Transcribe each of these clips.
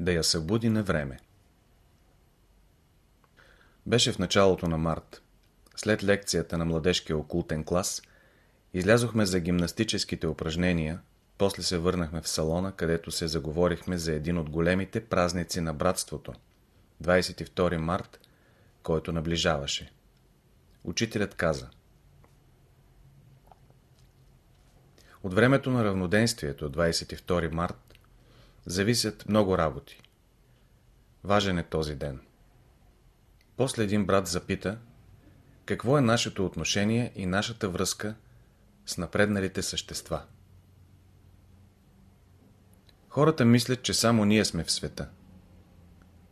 да я събуди на време. Беше в началото на март. След лекцията на младежкия окултен клас, излязохме за гимнастическите упражнения, после се върнахме в салона, където се заговорихме за един от големите празници на братството, 22 март, който наближаваше. Учителят каза От времето на равноденствието, 22 март, зависят много работи. Важен е този ден. После един брат запита, какво е нашето отношение и нашата връзка с напредналите същества. Хората мислят, че само ние сме в света.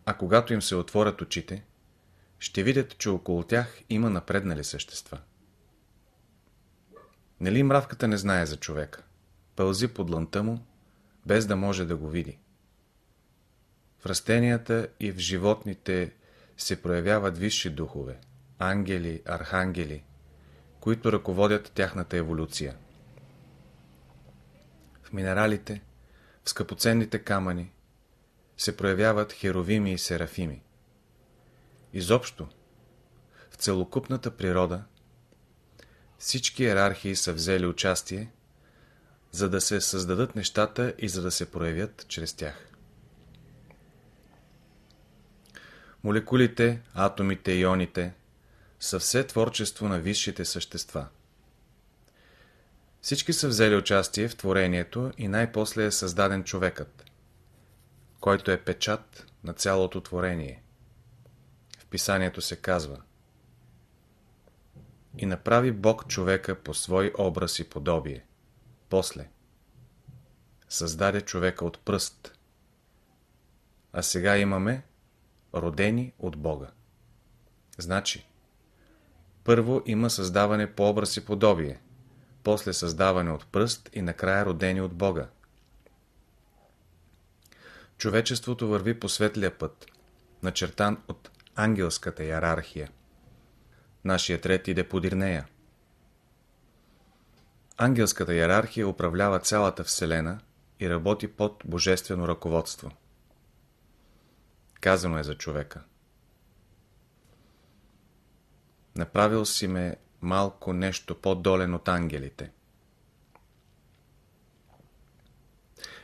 А когато им се отворят очите, ще видят, че около тях има напреднали същества. Нали мравката не знае за човека? Пълзи под лънта му, без да може да го види. В растенията и в животните се проявяват висши духове, ангели, архангели, които ръководят тяхната еволюция. В минералите, в скъпоценните камъни се проявяват херовими и серафими. Изобщо, в целокупната природа всички иерархии са взели участие, за да се създадат нещата и за да се проявят чрез тях. Молекулите, атомите, ионите са все творчество на висшите същества. Всички са взели участие в творението и най-после е създаден човекът, който е печат на цялото творение. В писанието се казва И направи Бог човека по свой образ и подобие. После създаде човека от пръст. А сега имаме родени от Бога. Значи, първо има създаване по образ и подобие, после създаване от пръст и накрая родени от Бога. Човечеството върви по светлия път, начертан от ангелската иерархия. Нашият ред иде подир нея. Ангелската иерархия управлява цялата Вселена и работи под божествено ръководство. Казано е за човека. Направил си ме малко нещо по-долен от ангелите.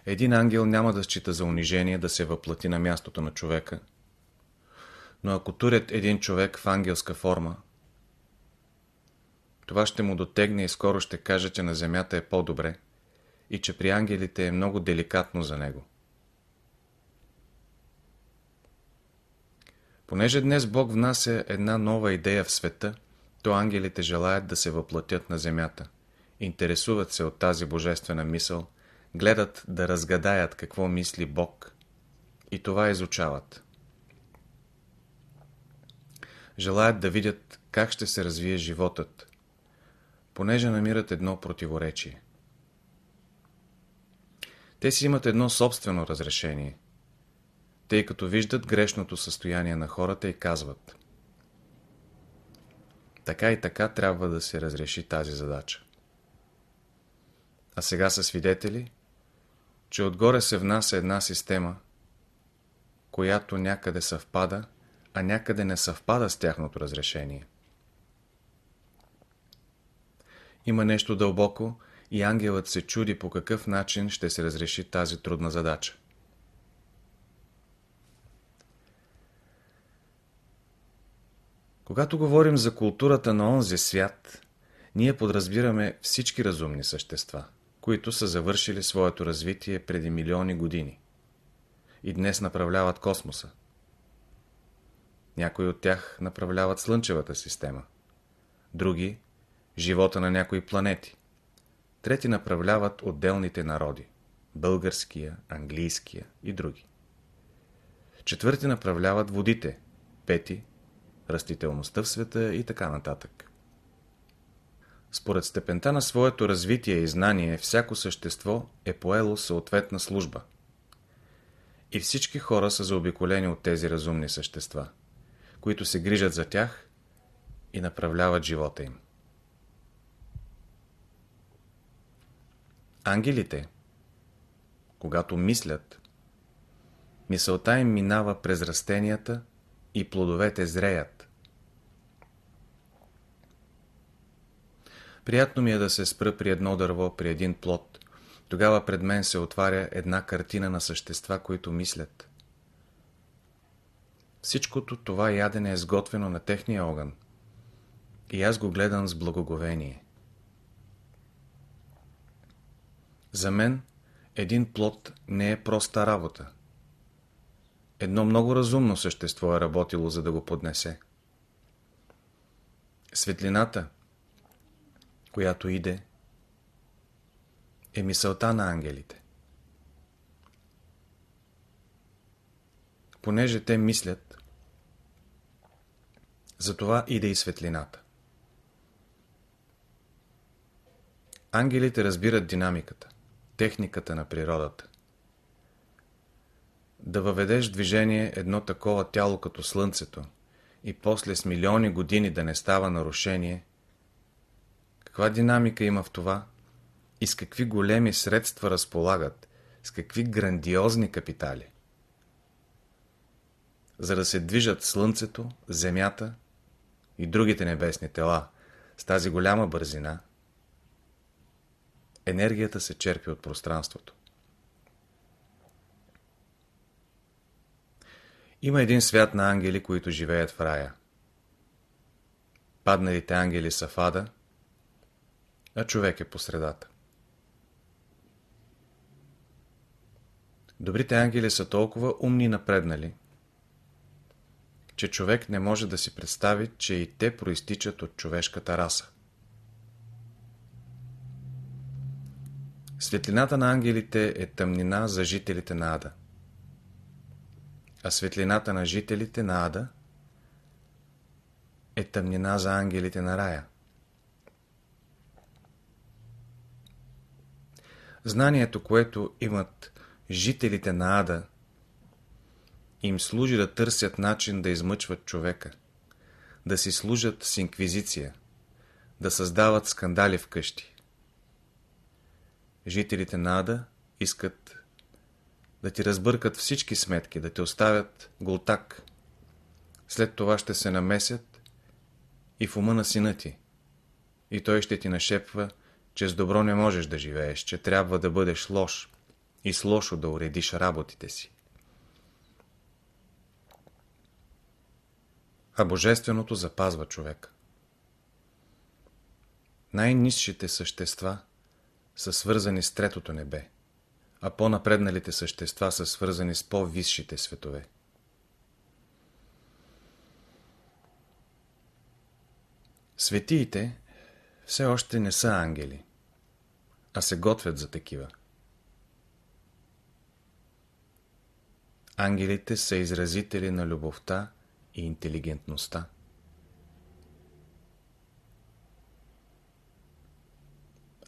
Един ангел няма да счита за унижение да се въплати на мястото на човека, но ако турят един човек в ангелска форма, това ще му дотегне и скоро ще каже, че на земята е по-добре и че при ангелите е много деликатно за него. Понеже днес Бог внася една нова идея в света, то ангелите желаят да се въплатят на земята. Интересуват се от тази божествена мисъл, гледат да разгадаят какво мисли Бог и това изучават. Желаят да видят как ще се развие животът, понеже намират едно противоречие. Те си имат едно собствено разрешение – тъй като виждат грешното състояние на хората и казват така и така трябва да се разреши тази задача. А сега са свидетели, че отгоре се внася една система, която някъде съвпада, а някъде не съвпада с тяхното разрешение. Има нещо дълбоко и ангелът се чуди по какъв начин ще се разреши тази трудна задача. Когато говорим за културата на онзи свят, ние подразбираме всички разумни същества, които са завършили своето развитие преди милиони години и днес направляват космоса. Някои от тях направляват Слънчевата система, други – живота на някои планети, трети направляват отделните народи – българския, английския и други. Четвърти направляват водите, пети растителността в света и така нататък. Според степента на своето развитие и знание, всяко същество е поело съответна служба. И всички хора са заобиколени от тези разумни същества, които се грижат за тях и направляват живота им. Ангелите, когато мислят, Мисълта им минава през растенията и плодовете зреят. Приятно ми е да се спра при едно дърво, при един плод. Тогава пред мен се отваря една картина на същества, които мислят. Всичкото това ядене е сготвено на техния огън. И аз го гледам с благоговение. За мен един плод не е проста работа. Едно много разумно същество е работило, за да го поднесе. Светлината, която иде, е мисълта на ангелите. Понеже те мислят, затова иде и светлината. Ангелите разбират динамиката, техниката на природата. Да въведеш движение едно такова тяло като Слънцето и после с милиони години да не става нарушение, каква динамика има в това и с какви големи средства разполагат, с какви грандиозни капитали. За да се движат Слънцето, Земята и другите небесни тела с тази голяма бързина, енергията се черпи от пространството. Има един свят на ангели, които живеят в рая. Падналите ангели са в ада, а човек е по средата. Добрите ангели са толкова умни напреднали, че човек не може да си представи, че и те проистичат от човешката раса. Светлината на ангелите е тъмнина за жителите на Ада. А светлината на жителите на Ада е тъмнина за ангелите на рая. Знанието, което имат жителите на Ада, им служи да търсят начин да измъчват човека, да си служат с инквизиция, да създават скандали в къщи. Жителите на Ада искат да ти разбъркат всички сметки, да те оставят голтак. След това ще се намесят и в ума на сина ти. И той ще ти нашепва, че с добро не можеш да живееш, че трябва да бъдеш лош и с лошо да уредиш работите си. А Божественото запазва човек. Най-низшите същества са свързани с третото небе, а по-напредналите същества са свързани с по-висшите светове. Светиите все още не са ангели, а се готвят за такива. Ангелите са изразители на любовта и интелигентността.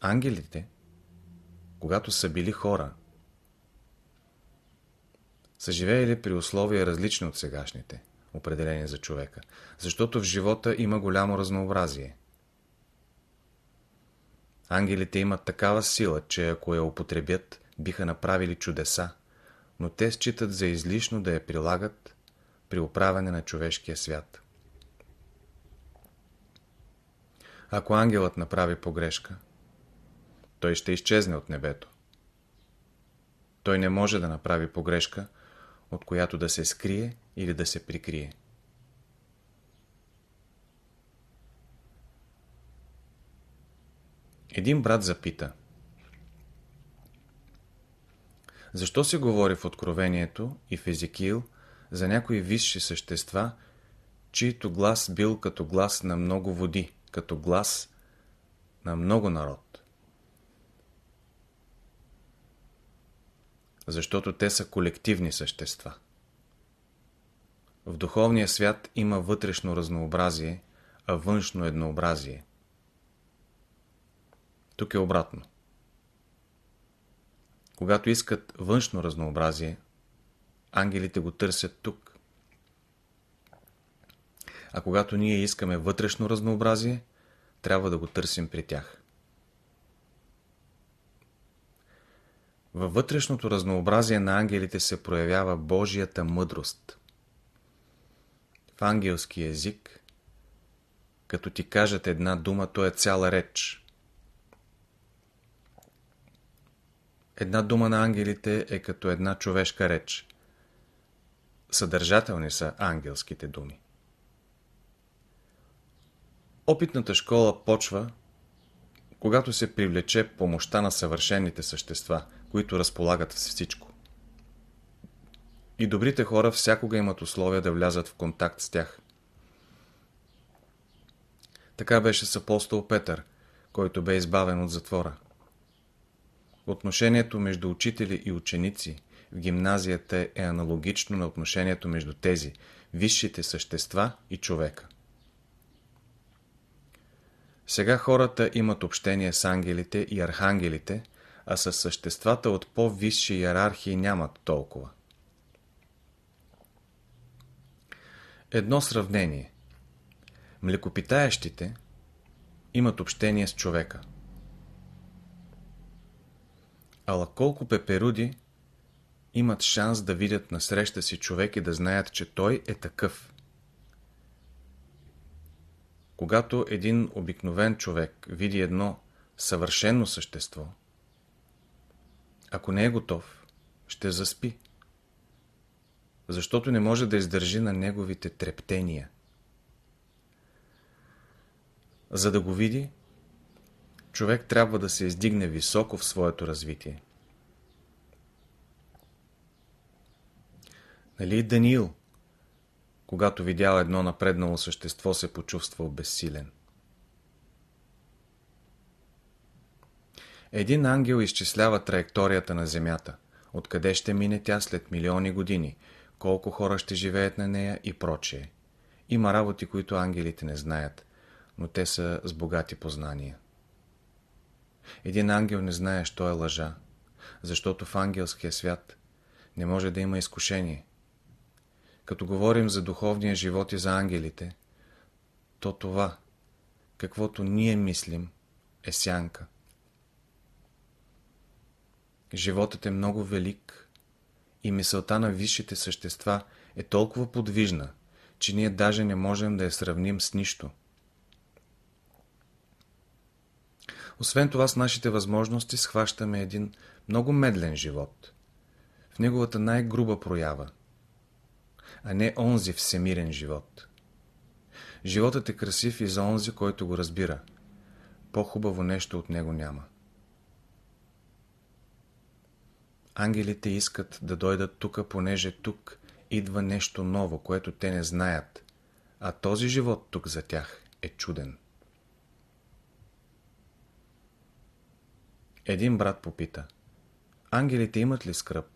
Ангелите, когато са били хора, са живеели при условия различни от сегашните, определени за човека, защото в живота има голямо разнообразие. Ангелите имат такава сила, че ако я употребят, биха направили чудеса, но те считат за излишно да я прилагат при управяне на човешкия свят. Ако ангелът направи погрешка, той ще изчезне от небето. Той не може да направи погрешка, от която да се скрие или да се прикрие. Един брат запита Защо се говори в Откровението и в Езекил за някои висши същества, чието глас бил като глас на много води, като глас на много народ? Защото те са колективни същества. В духовния свят има вътрешно разнообразие, а външно еднообразие. Тук е обратно. Когато искат външно разнообразие, ангелите го търсят тук. А когато ние искаме вътрешно разнообразие, трябва да го търсим при тях. Във вътрешното разнообразие на ангелите се проявява Божията мъдрост. В ангелски език, като ти кажат една дума, то е цяла реч. Една дума на ангелите е като една човешка реч. Съдържателни са ангелските думи. Опитната школа почва, когато се привлече помощта на съвършените същества, които разполагат с всичко. И добрите хора всякога имат условия да влязат в контакт с тях. Така беше с апостол Петър, който бе избавен от затвора. Отношението между учители и ученици в гимназията е аналогично на отношението между тези, висшите същества и човека. Сега хората имат общение с ангелите и архангелите, а с съществата от по-висши иерархии нямат толкова. Едно сравнение. Млекопитаещите имат общение с човека. Ала колко пеперуди имат шанс да видят на среща си човек и да знаят, че той е такъв. Когато един обикновен човек види едно съвършено същество, ако не е готов, ще заспи, защото не може да издържи на неговите трептения. За да го види, човек трябва да се издигне високо в своето развитие. Нали Даниил, когато видял едно напреднало същество, се почувствал безсилен. Един ангел изчислява траекторията на Земята, откъде ще мине тя след милиони години, колко хора ще живеят на нея и прочее. Има работи, които ангелите не знаят, но те са с богати познания. Един ангел не знае, що е лъжа, защото в ангелския свят не може да има изкушение. Като говорим за духовния живот и за ангелите, то това, каквото ние мислим, е сянка. Животът е много велик и мисълта на висшите същества е толкова подвижна, че ние даже не можем да я сравним с нищо. Освен това с нашите възможности схващаме един много медлен живот. В неговата най-груба проява, а не онзи всемирен живот. Животът е красив и за онзи, който го разбира. По-хубаво нещо от него няма. Ангелите искат да дойдат тук, понеже тук идва нещо ново, което те не знаят, а този живот тук за тях е чуден. Един брат попита, ангелите имат ли скръп?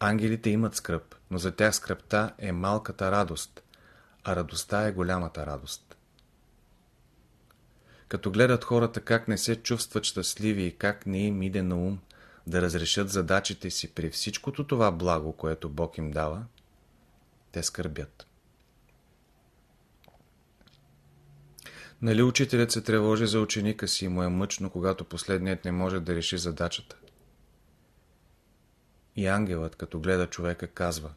Ангелите имат скръп, но за тях скръпта е малката радост, а радостта е голямата радост. Като гледат хората как не се чувстват щастливи и как не им иде на ум да разрешат задачите си при всичкото това благо, което Бог им дава, те скърбят. Нали учителят се тревожи за ученика си и му е мъчно, когато последният не може да реши задачата? И ангелът, като гледа човека, казва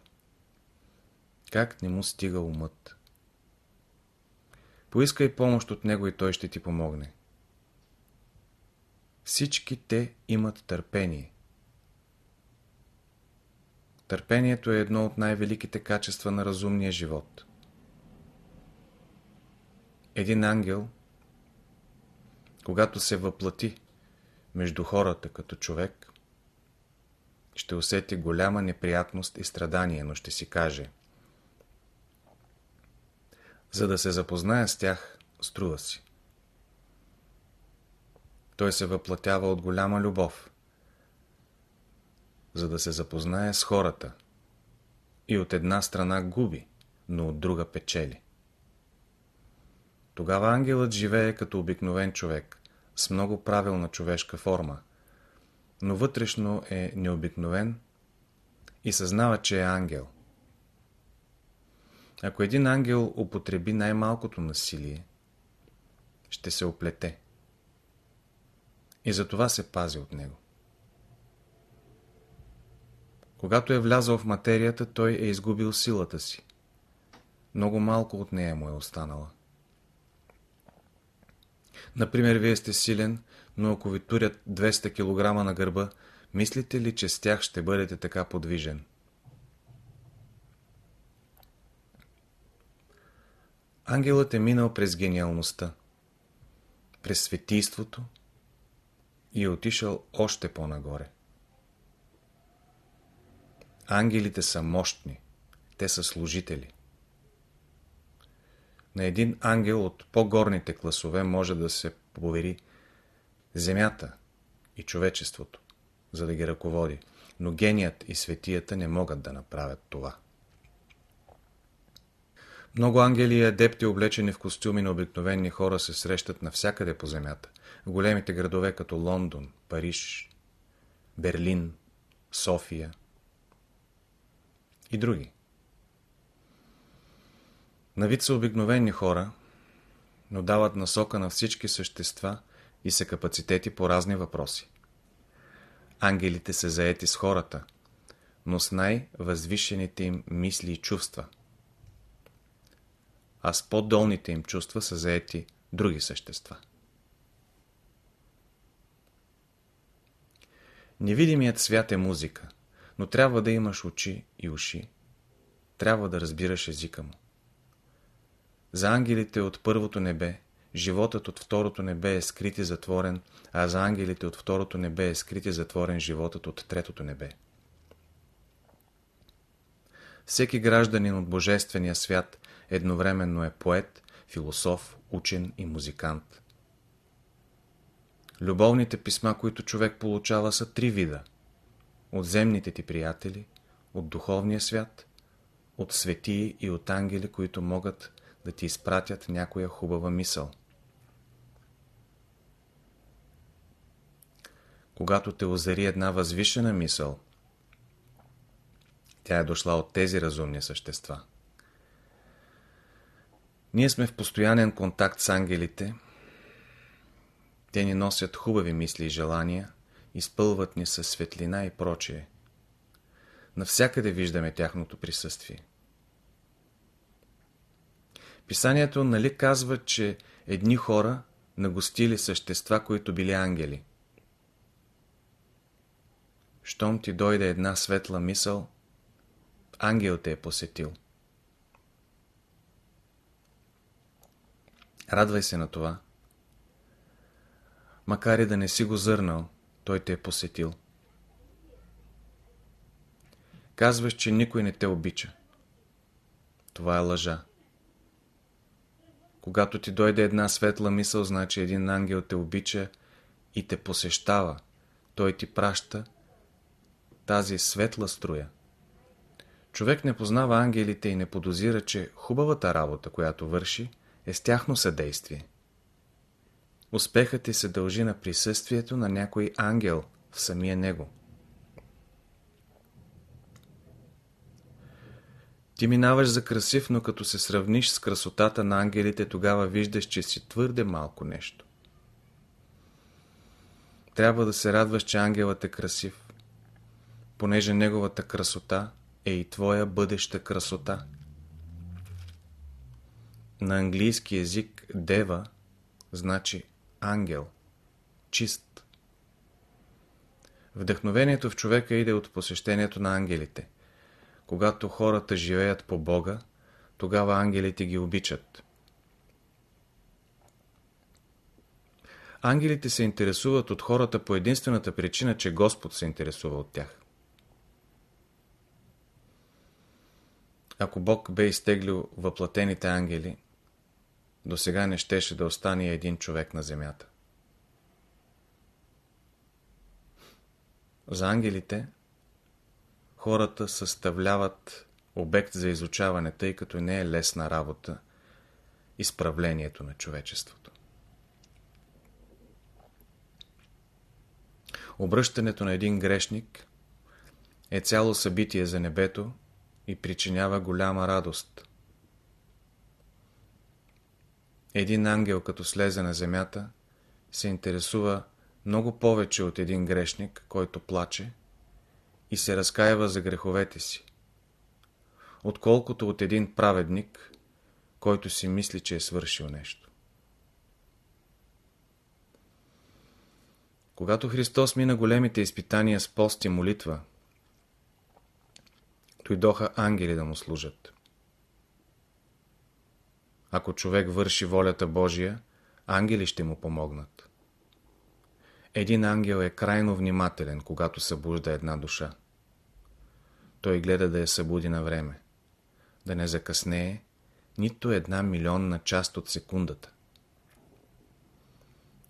Как не му стига умът? Поискай помощ от него и той ще ти помогне. Всички те имат търпение. Търпението е едно от най-великите качества на разумния живот. Един ангел, когато се въплати между хората като човек, ще усети голяма неприятност и страдание, но ще си каже – за да се запознае с тях, струва си. Той се въплатява от голяма любов, за да се запознае с хората и от една страна губи, но от друга печели. Тогава ангелът живее като обикновен човек, с много правилна човешка форма, но вътрешно е необикновен и съзнава, че е ангел. Ако един ангел употреби най-малкото насилие, ще се оплете. и затова се пази от него. Когато е влязъл в материята, той е изгубил силата си. Много малко от нея му е останала. Например, вие сте силен, но ако ви турят 200 кг на гърба, мислите ли, че с тях ще бъдете така подвижен? Ангелът е минал през гениалността, през светийството и е отишъл още по-нагоре. Ангелите са мощни, те са служители. На един ангел от по-горните класове може да се повери земята и човечеството, за да ги ръководи, но геният и светията не могат да направят това. Много ангели и адепти, облечени в костюми на обикновени хора, се срещат навсякъде по земята. В големите градове като Лондон, Париж, Берлин, София и други. На вид са обикновени хора, но дават насока на всички същества и са капацитети по разни въпроси. Ангелите са заети с хората, но с най-възвишените им мисли и чувства – а с по-долните им чувства са заети други същества. Невидимият свят е музика, но трябва да имаш очи и уши. Трябва да разбираш езика му. За ангелите от първото небе, животът от второто небе е скрит и затворен, а за ангелите от второто небе е скрит и затворен животът от третото небе. Всеки гражданин от Божествения свят едновременно е поет, философ, учен и музикант. Любовните писма, които човек получава, са три вида. От земните ти приятели, от духовния свят, от светии и от ангели, които могат да ти изпратят някоя хубава мисъл. Когато те озари една възвишена мисъл, тя е дошла от тези разумни същества. Ние сме в постоянен контакт с ангелите. Те ни носят хубави мисли и желания, изпълват ни със светлина и прочее. Навсякъде виждаме тяхното присъствие. Писанието нали казва, че едни хора нагостили същества, които били ангели. Щом ти дойде една светла мисъл, ангел те е посетил. Радвай се на това. Макар и да не си го зърнал, той те е посетил. Казваш, че никой не те обича. Това е лъжа. Когато ти дойде една светла мисъл, значи един ангел те обича и те посещава. Той ти праща тази светла струя. Човек не познава ангелите и не подозира, че хубавата работа, която върши, е с тяхно съдействие. Успехът ти се дължи на присъствието на някой ангел в самия него. Ти минаваш за красив, но като се сравниш с красотата на ангелите, тогава виждаш, че си твърде малко нещо. Трябва да се радваш, че ангелът е красив, понеже неговата красота е и твоя бъдеща красота. На английски език дева значи ангел, чист. Вдъхновението в човека иде от посещението на ангелите. Когато хората живеят по Бога, тогава ангелите ги обичат. Ангелите се интересуват от хората по единствената причина, че Господ се интересува от тях. Ако Бог бе изтеглил въплатените ангели, до сега не щеше да остане един човек на земята. За ангелите хората съставляват обект за изучаване, тъй като не е лесна работа изправлението на човечеството. Обръщането на един грешник е цяло събитие за небето и причинява голяма радост – един ангел, като слезе на земята, се интересува много повече от един грешник, който плаче и се разкаива за греховете си, отколкото от един праведник, който си мисли, че е свършил нещо. Когато Христос мина големите изпитания с пост и молитва, дойдоха ангели да му служат. Ако човек върши волята Божия, ангели ще му помогнат. Един ангел е крайно внимателен, когато събужда една душа. Той гледа да я събуди на време, да не закъснее нито една милионна част от секундата.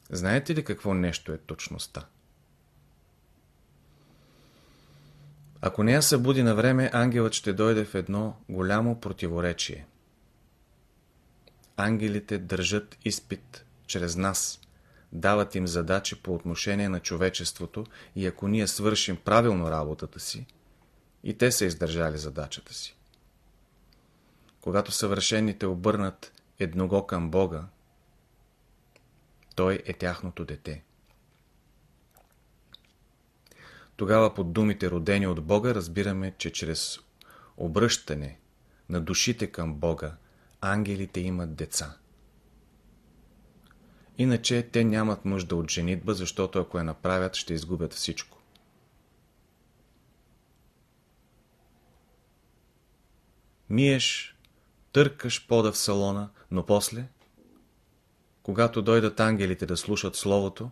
Знаете ли какво нещо е точността? Ако не я събуди на време, ангелът ще дойде в едно голямо противоречие. Ангелите държат изпит чрез нас, дават им задачи по отношение на човечеството и ако ние свършим правилно работата си, и те са издържали задачата си. Когато съвършените обърнат едного към Бога, той е тяхното дете. Тогава под думите родени от Бога разбираме, че чрез обръщане на душите към Бога, ангелите имат деца. Иначе те нямат нужда от женитба, защото ако я направят, ще изгубят всичко. Миеш, търкаш пода в салона, но после, когато дойдат ангелите да слушат Словото,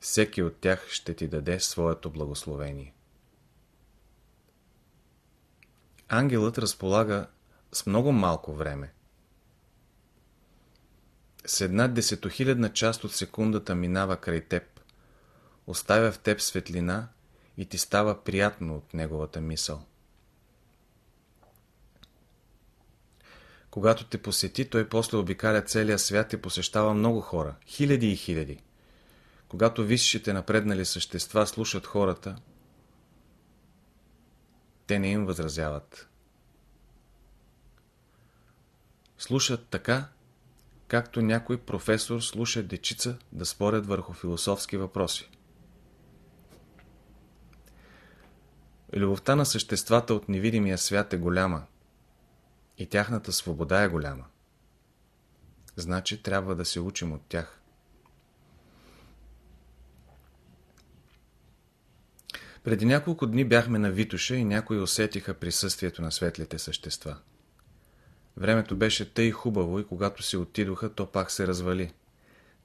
всеки от тях ще ти даде своето благословение. Ангелът разполага с много малко време. С една десетохилядна част от секундата минава край теб, оставя в теб светлина и ти става приятно от неговата мисъл. Когато те посети, той после обикаля целия свят и посещава много хора, хиляди и хиляди. Когато висшите напреднали същества слушат хората, те не им възразяват. Слушат така, както някой професор слуша дечица да спорят върху философски въпроси. Любовта на съществата от невидимия свят е голяма и тяхната свобода е голяма. Значи трябва да се учим от тях. Преди няколко дни бяхме на Витуша и някои усетиха присъствието на светлите същества. Времето беше тъй хубаво и когато си отидоха, то пак се развали.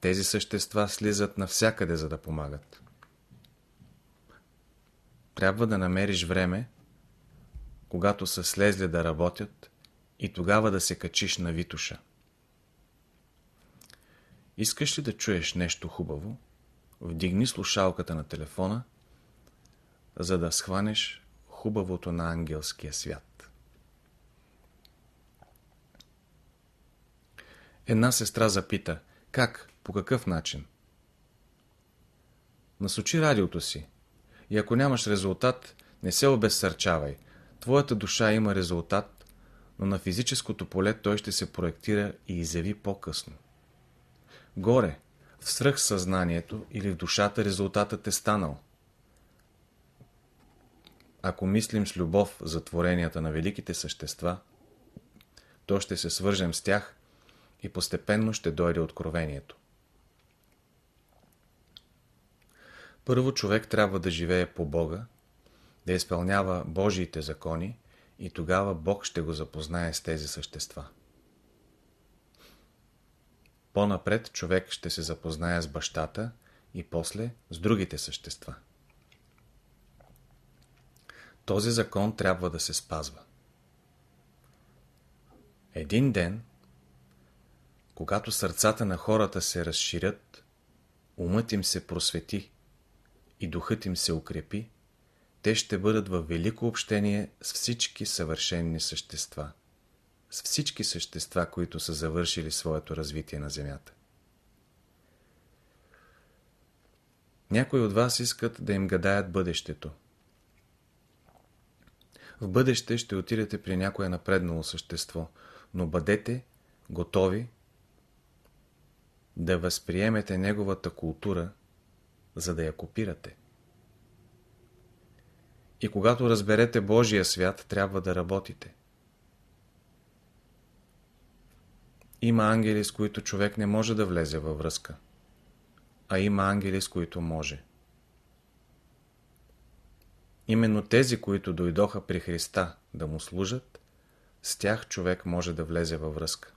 Тези същества слизат навсякъде, за да помагат. Трябва да намериш време, когато са слезли да работят, и тогава да се качиш на Витуша. Искаш ли да чуеш нещо хубаво? Вдигни слушалката на телефона, за да схванеш хубавото на ангелския свят. Една сестра запита, как, по какъв начин? Насочи радиото си и ако нямаш резултат, не се обезсърчавай. Твоята душа има резултат, но на физическото поле той ще се проектира и изяви по-късно. Горе, в свръхсъзнанието или в душата резултатът е станал. Ако мислим с любов за творенията на великите същества, то ще се свържем с тях и постепенно ще дойде откровението. Първо човек трябва да живее по Бога, да изпълнява Божиите закони и тогава Бог ще го запознае с тези същества. По-напред човек ще се запознае с бащата и после с другите същества. Този закон трябва да се спазва. Един ден, когато сърцата на хората се разширят, умът им се просвети и духът им се укрепи, те ще бъдат във велико общение с всички съвършенни същества. С всички същества, които са завършили своето развитие на Земята. Някои от вас искат да им гадаят бъдещето. В бъдеще ще отидете при някое напреднало същество, но бъдете готови да възприемете неговата култура, за да я копирате. И когато разберете Божия свят, трябва да работите. Има ангели, с които човек не може да влезе във връзка, а има ангели, с които може. Именно тези, които дойдоха при Христа да му служат, с тях човек може да влезе във връзка.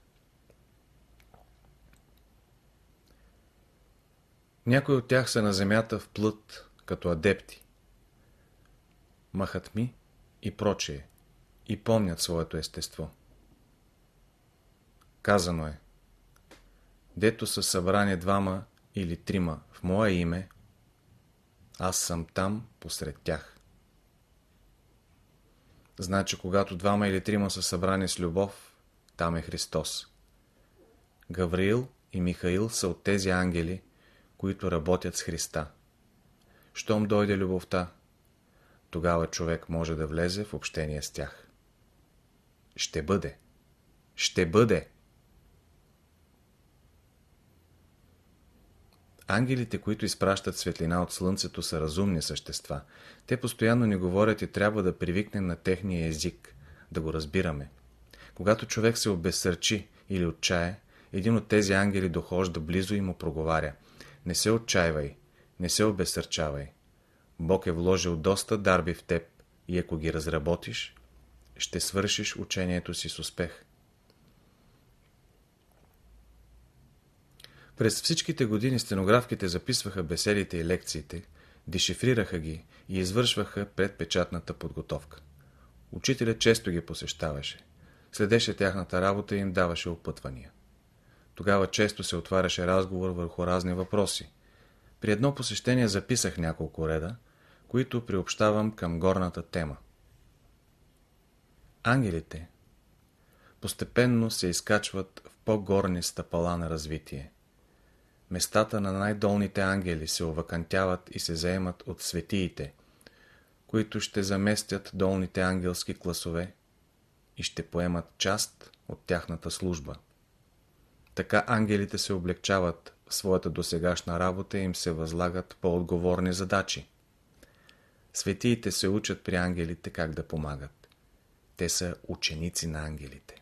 Някои от тях са на земята в плът, като адепти. Махат ми и прочее, и помнят своето естество. Казано е, дето са събрани двама или трима в мое име, аз съм там посред тях. Значи, когато двама или трима са събрани с любов, там е Христос. Гавриил и Михаил са от тези ангели, които работят с Христа. Щом дойде любовта, тогава човек може да влезе в общение с тях. Ще бъде. Ще бъде. Ангелите, които изпращат светлина от Слънцето, са разумни същества. Те постоянно ни говорят и трябва да привикнем на техния език, да го разбираме. Когато човек се обесърчи или отчае, един от тези ангели дохожда близо и му проговаря. Не се отчаивай, не се обесърчавай. Бог е вложил доста дарби в теб и ако ги разработиш, ще свършиш учението си с успех. През всичките години стенографките записваха беседите и лекциите, дешифрираха ги и извършваха предпечатната подготовка. Учителят често ги посещаваше. Следеше тяхната работа и им даваше опътвания. Тогава често се отваряше разговор върху разни въпроси. При едно посещение записах няколко реда, които приобщавам към горната тема. Ангелите постепенно се изкачват в по-горни стъпала на развитие. Местата на най-долните ангели се овакантяват и се заемат от светиите, които ще заместят долните ангелски класове и ще поемат част от тяхната служба. Така ангелите се облегчават в своята досегашна работа и им се възлагат по-отговорни задачи. Светиите се учат при ангелите как да помагат. Те са ученици на ангелите.